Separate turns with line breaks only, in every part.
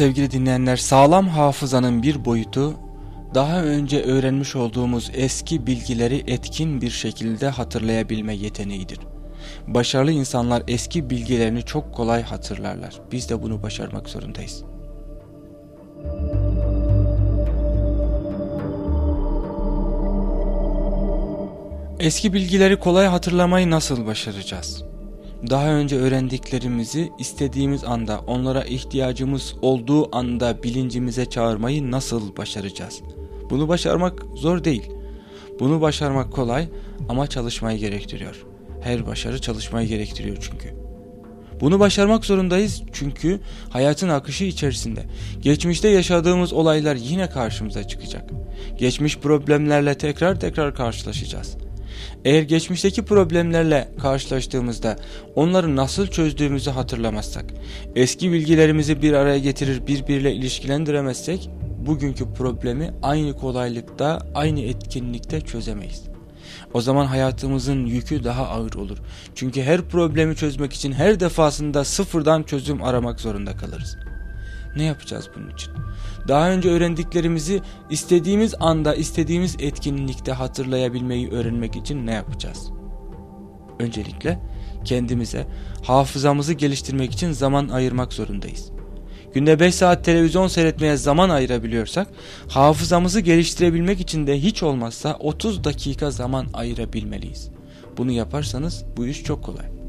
Sevgili dinleyenler sağlam hafızanın bir boyutu daha önce öğrenmiş olduğumuz eski bilgileri etkin bir şekilde hatırlayabilme yeteneğidir. Başarılı insanlar eski bilgilerini çok kolay hatırlarlar. Biz de bunu başarmak zorundayız. Eski bilgileri kolay hatırlamayı nasıl başaracağız? Daha önce öğrendiklerimizi istediğimiz anda, onlara ihtiyacımız olduğu anda bilincimize çağırmayı nasıl başaracağız? Bunu başarmak zor değil. Bunu başarmak kolay ama çalışmayı gerektiriyor. Her başarı çalışmayı gerektiriyor çünkü. Bunu başarmak zorundayız çünkü hayatın akışı içerisinde geçmişte yaşadığımız olaylar yine karşımıza çıkacak. Geçmiş problemlerle tekrar tekrar karşılaşacağız. Eğer geçmişteki problemlerle karşılaştığımızda onları nasıl çözdüğümüzü hatırlamazsak, eski bilgilerimizi bir araya getirir birbiriyle ilişkilendiremezsek bugünkü problemi aynı kolaylıkta, aynı etkinlikte çözemeyiz. O zaman hayatımızın yükü daha ağır olur. Çünkü her problemi çözmek için her defasında sıfırdan çözüm aramak zorunda kalırız. Ne yapacağız bunun için? Daha önce öğrendiklerimizi istediğimiz anda, istediğimiz etkinlikte hatırlayabilmeyi öğrenmek için ne yapacağız? Öncelikle kendimize, hafızamızı geliştirmek için zaman ayırmak zorundayız. Günde 5 saat televizyon seyretmeye zaman ayırabiliyorsak, hafızamızı geliştirebilmek için de hiç olmazsa 30 dakika zaman ayırabilmeliyiz. Bunu yaparsanız bu iş çok kolay.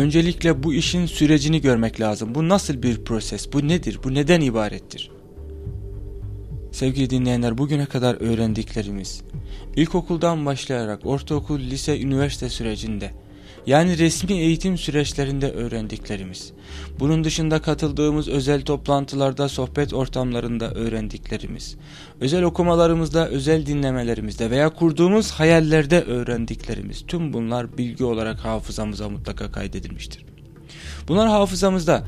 Öncelikle bu işin sürecini görmek lazım. Bu nasıl bir proses? Bu nedir? Bu neden ibarettir? Sevgili dinleyenler bugüne kadar öğrendiklerimiz ilkokuldan başlayarak ortaokul, lise, üniversite sürecinde yani resmi eğitim süreçlerinde öğrendiklerimiz, bunun dışında katıldığımız özel toplantılarda, sohbet ortamlarında öğrendiklerimiz, özel okumalarımızda, özel dinlemelerimizde veya kurduğumuz hayallerde öğrendiklerimiz, tüm bunlar bilgi olarak hafızamıza mutlaka kaydedilmiştir. Bunlar hafızamızda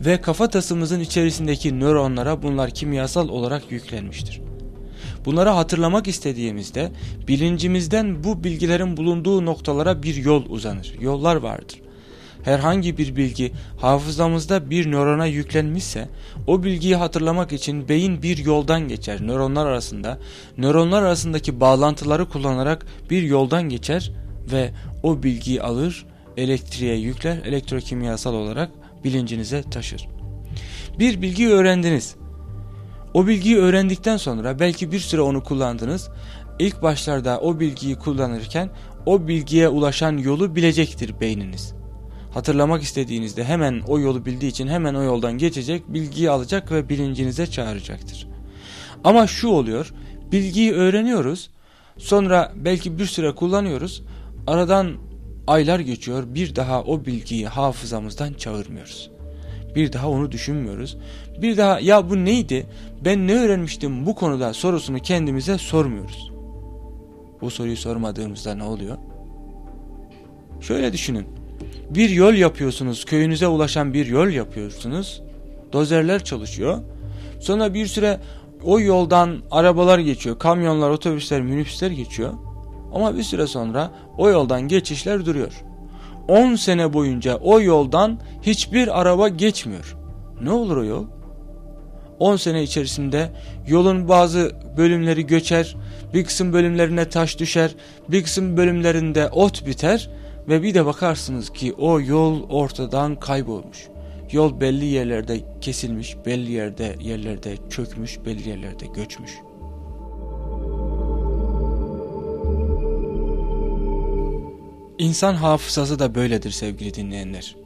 ve kafatasımızın içerisindeki nöronlara bunlar kimyasal olarak yüklenmiştir. Bunları hatırlamak istediğimizde bilincimizden bu bilgilerin bulunduğu noktalara bir yol uzanır. Yollar vardır. Herhangi bir bilgi hafızamızda bir nörona yüklenmişse o bilgiyi hatırlamak için beyin bir yoldan geçer. Nöronlar arasında nöronlar arasındaki bağlantıları kullanarak bir yoldan geçer ve o bilgiyi alır elektriğe yükler elektrokimyasal olarak bilincinize taşır. Bir bilgiyi öğrendiniz. O bilgiyi öğrendikten sonra belki bir süre onu kullandınız. İlk başlarda o bilgiyi kullanırken o bilgiye ulaşan yolu bilecektir beyniniz. Hatırlamak istediğinizde hemen o yolu bildiği için hemen o yoldan geçecek, bilgiyi alacak ve bilincinize çağıracaktır. Ama şu oluyor, bilgiyi öğreniyoruz, sonra belki bir süre kullanıyoruz, aradan aylar geçiyor, bir daha o bilgiyi hafızamızdan çağırmıyoruz. Bir daha onu düşünmüyoruz. Bir daha ya bu neydi? Ben ne öğrenmiştim bu konuda sorusunu kendimize sormuyoruz. Bu soruyu sormadığımızda ne oluyor? Şöyle düşünün. Bir yol yapıyorsunuz. Köyünüze ulaşan bir yol yapıyorsunuz. Dozerler çalışıyor. Sonra bir süre o yoldan arabalar geçiyor. Kamyonlar, otobüsler, minibüsler geçiyor. Ama bir süre sonra o yoldan geçişler duruyor. 10 sene boyunca o yoldan hiçbir araba geçmiyor. Ne olur o yol? 10 sene içerisinde yolun bazı bölümleri göçer, bir kısım bölümlerine taş düşer, bir kısım bölümlerinde ot biter ve bir de bakarsınız ki o yol ortadan kaybolmuş. Yol belli yerlerde kesilmiş, belli yerde yerlerde çökmüş, belli yerlerde göçmüş. İnsan hafızası da böyledir sevgili dinleyenler.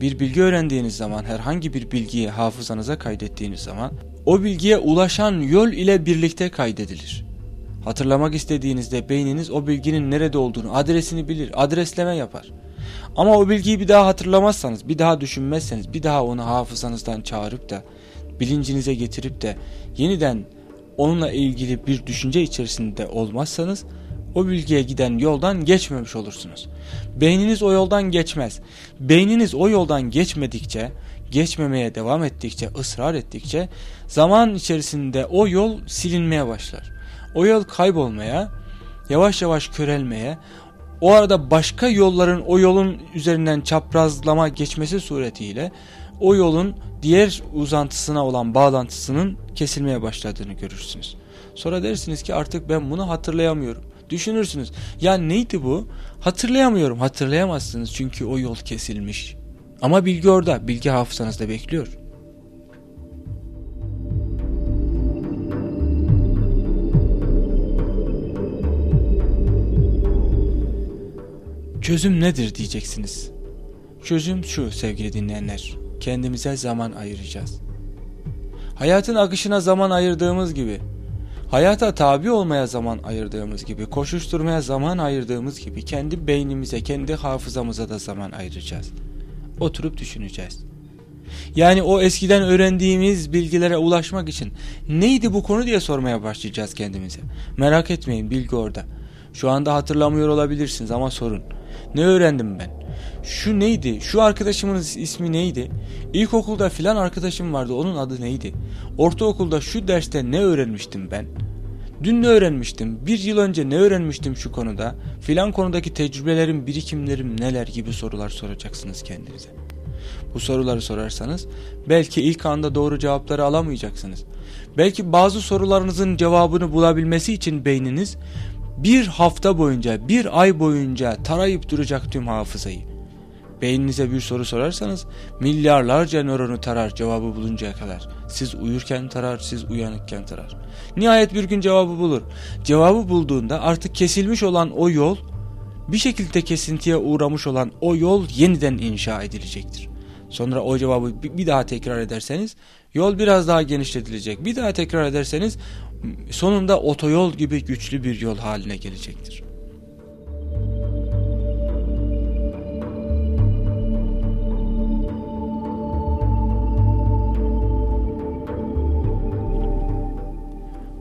Bir bilgi öğrendiğiniz zaman herhangi bir bilgiyi hafızanıza kaydettiğiniz zaman o bilgiye ulaşan yol ile birlikte kaydedilir. Hatırlamak istediğinizde beyniniz o bilginin nerede olduğunu, adresini bilir, adresleme yapar. Ama o bilgiyi bir daha hatırlamazsanız, bir daha düşünmezseniz, bir daha onu hafızanızdan çağırıp da bilincinize getirip de yeniden onunla ilgili bir düşünce içerisinde olmazsanız o bilgiye giden yoldan geçmemiş olursunuz. Beyniniz o yoldan geçmez. Beyniniz o yoldan geçmedikçe, geçmemeye devam ettikçe, ısrar ettikçe zaman içerisinde o yol silinmeye başlar. O yol kaybolmaya, yavaş yavaş körelmeye, o arada başka yolların o yolun üzerinden çaprazlama geçmesi suretiyle o yolun diğer uzantısına olan bağlantısının kesilmeye başladığını görürsünüz. Sonra dersiniz ki artık ben bunu hatırlayamıyorum. Düşünürsünüz. Ya neydi bu? Hatırlayamıyorum. Hatırlayamazsınız çünkü o yol kesilmiş. Ama bilgi orada. Bilgi hafızanızda bekliyor. Çözüm nedir diyeceksiniz. Çözüm şu sevgili dinleyenler. Kendimize zaman ayıracağız. Hayatın akışına zaman ayırdığımız gibi, hayata tabi olmaya zaman ayırdığımız gibi, koşuşturmaya zaman ayırdığımız gibi kendi beynimize, kendi hafızamıza da zaman ayıracağız. Oturup düşüneceğiz. Yani o eskiden öğrendiğimiz bilgilere ulaşmak için neydi bu konu diye sormaya başlayacağız kendimize. Merak etmeyin bilgi orada. Şu anda hatırlamıyor olabilirsiniz ama sorun. Ne öğrendim ben? Şu neydi? Şu arkadaşımın ismi neydi? İlkokulda filan arkadaşım vardı onun adı neydi? Ortaokulda şu derste ne öğrenmiştim ben? Dün ne öğrenmiştim? Bir yıl önce ne öğrenmiştim şu konuda? Filan konudaki tecrübelerim, birikimlerim neler gibi sorular soracaksınız kendinize. Bu soruları sorarsanız belki ilk anda doğru cevapları alamayacaksınız. Belki bazı sorularınızın cevabını bulabilmesi için beyniniz bir hafta boyunca, bir ay boyunca tarayıp duracak tüm hafızayı. Beyninize bir soru sorarsanız milyarlarca nöronu tarar cevabı buluncaya kadar. Siz uyurken tarar, siz uyanıkken tarar. Nihayet bir gün cevabı bulur. Cevabı bulduğunda artık kesilmiş olan o yol, bir şekilde kesintiye uğramış olan o yol yeniden inşa edilecektir. Sonra o cevabı bir daha tekrar ederseniz yol biraz daha genişletilecek. Bir daha tekrar ederseniz sonunda otoyol gibi güçlü bir yol haline gelecektir.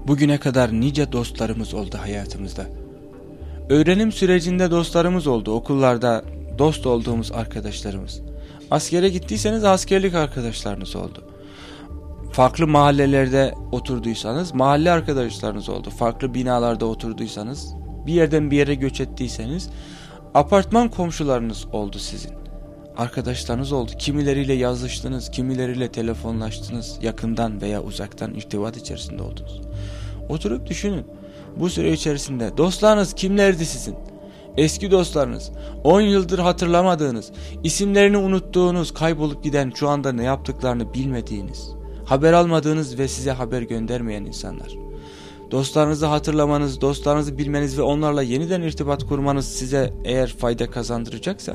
Bugüne kadar nice dostlarımız oldu hayatımızda. Öğrenim sürecinde dostlarımız oldu, okullarda dost olduğumuz arkadaşlarımız. Askere gittiyseniz askerlik arkadaşlarınız oldu farklı mahallelerde oturduysanız mahalle arkadaşlarınız oldu. Farklı binalarda oturduysanız bir yerden bir yere göç ettiyseniz apartman komşularınız oldu sizin. Arkadaşlarınız oldu. Kimileriyle yazıştınız, kimileriyle telefonlaştınız. Yakından veya uzaktan irtibat içerisinde oldunuz. Oturup düşünün. Bu süre içerisinde dostlarınız kimlerdi sizin? Eski dostlarınız, 10 yıldır hatırlamadığınız, isimlerini unuttuğunuz, kaybolup giden şu anda ne yaptıklarını bilmediğiniz haber almadığınız ve size haber göndermeyen insanlar. Dostlarınızı hatırlamanız, dostlarınızı bilmeniz ve onlarla yeniden irtibat kurmanız size eğer fayda kazandıracaksa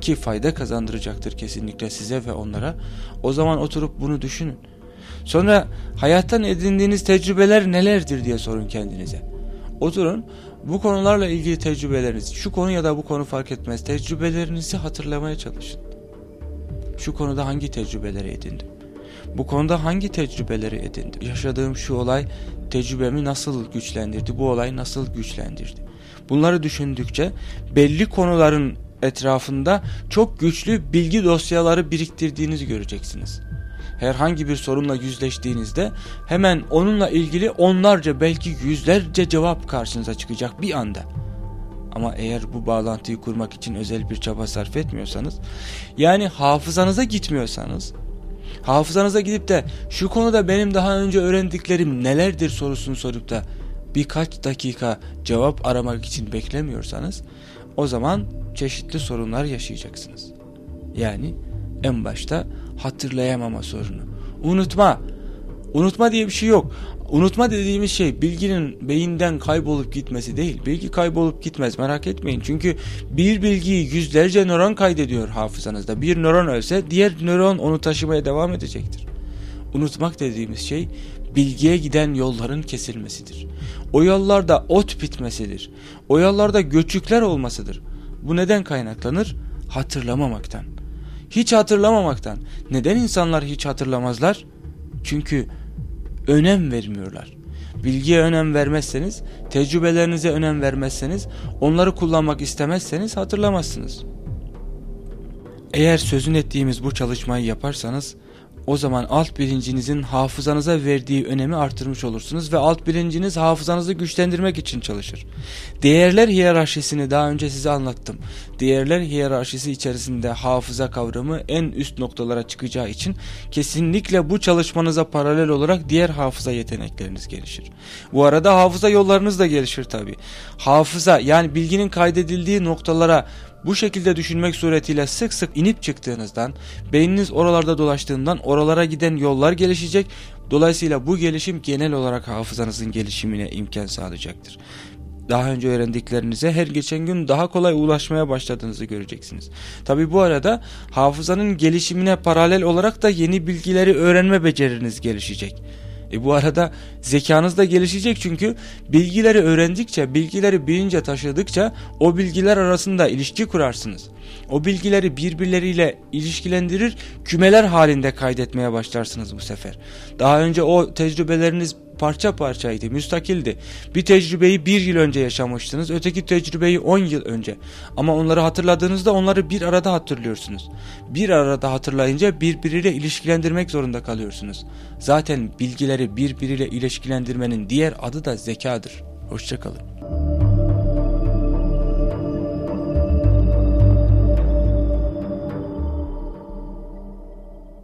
ki fayda kazandıracaktır kesinlikle size ve onlara o zaman oturup bunu düşünün. Sonra hayattan edindiğiniz tecrübeler nelerdir diye sorun kendinize. Oturun bu konularla ilgili tecrübeleriniz şu konu ya da bu konu fark etmez tecrübelerinizi hatırlamaya çalışın. Şu konuda hangi tecrübeleri edindim? Bu konuda hangi tecrübeleri edindim? Yaşadığım şu olay tecrübemi nasıl güçlendirdi? Bu olay nasıl güçlendirdi? Bunları düşündükçe belli konuların etrafında çok güçlü bilgi dosyaları biriktirdiğinizi göreceksiniz. Herhangi bir sorunla yüzleştiğinizde hemen onunla ilgili onlarca belki yüzlerce cevap karşınıza çıkacak bir anda. Ama eğer bu bağlantıyı kurmak için özel bir çaba sarf etmiyorsanız, yani hafızanıza gitmiyorsanız, Hafızanıza gidip de şu konuda benim daha önce öğrendiklerim nelerdir sorusunu sorup da birkaç dakika cevap aramak için beklemiyorsanız o zaman çeşitli sorunlar yaşayacaksınız. Yani en başta hatırlayamama sorunu. Unutma. Unutma diye bir şey yok. Unutma dediğimiz şey bilginin beyinden kaybolup gitmesi değil. Bilgi kaybolup gitmez merak etmeyin. Çünkü bir bilgiyi yüzlerce nöron kaydediyor hafızanızda. Bir nöron ölse diğer nöron onu taşımaya devam edecektir. Unutmak dediğimiz şey bilgiye giden yolların kesilmesidir. O yollarda ot bitmesidir. O yollarda göçükler olmasıdır. Bu neden kaynaklanır? Hatırlamamaktan. Hiç hatırlamamaktan. Neden insanlar hiç hatırlamazlar? Çünkü önem vermiyorlar. Bilgiye önem vermezseniz, tecrübelerinize önem vermezseniz, onları kullanmak istemezseniz hatırlamazsınız. Eğer sözün ettiğimiz bu çalışmayı yaparsanız o zaman alt bilincinizin hafızanıza verdiği önemi artırmış olursunuz ve alt bilinciniz hafızanızı güçlendirmek için çalışır. Değerler hiyerarşisini daha önce size anlattım. Değerler hiyerarşisi içerisinde hafıza kavramı en üst noktalara çıkacağı için kesinlikle bu çalışmanıza paralel olarak diğer hafıza yetenekleriniz gelişir. Bu arada hafıza yollarınız da gelişir tabi. Hafıza yani bilginin kaydedildiği noktalara bu şekilde düşünmek suretiyle sık sık inip çıktığınızdan, beyniniz oralarda dolaştığından oralara giden yollar gelişecek. Dolayısıyla bu gelişim genel olarak hafızanızın gelişimine imkan sağlayacaktır. Daha önce öğrendiklerinize her geçen gün daha kolay ulaşmaya başladığınızı göreceksiniz. Tabi bu arada hafızanın gelişimine paralel olarak da yeni bilgileri öğrenme beceriniz gelişecek. E bu arada zekanız da gelişecek çünkü bilgileri öğrendikçe, bilgileri bilince taşıdıkça o bilgiler arasında ilişki kurarsınız. O bilgileri birbirleriyle ilişkilendirir, kümeler halinde kaydetmeye başlarsınız bu sefer. Daha önce o tecrübeleriniz parça parçaydı, müstakildi. Bir tecrübeyi bir yıl önce yaşamıştınız, öteki tecrübeyi on yıl önce. Ama onları hatırladığınızda onları bir arada hatırlıyorsunuz. Bir arada hatırlayınca birbiriyle ilişkilendirmek zorunda kalıyorsunuz. Zaten bilgileri birbiriyle ilişkilendirmenin diğer adı da zekadır. Hoşçakalın.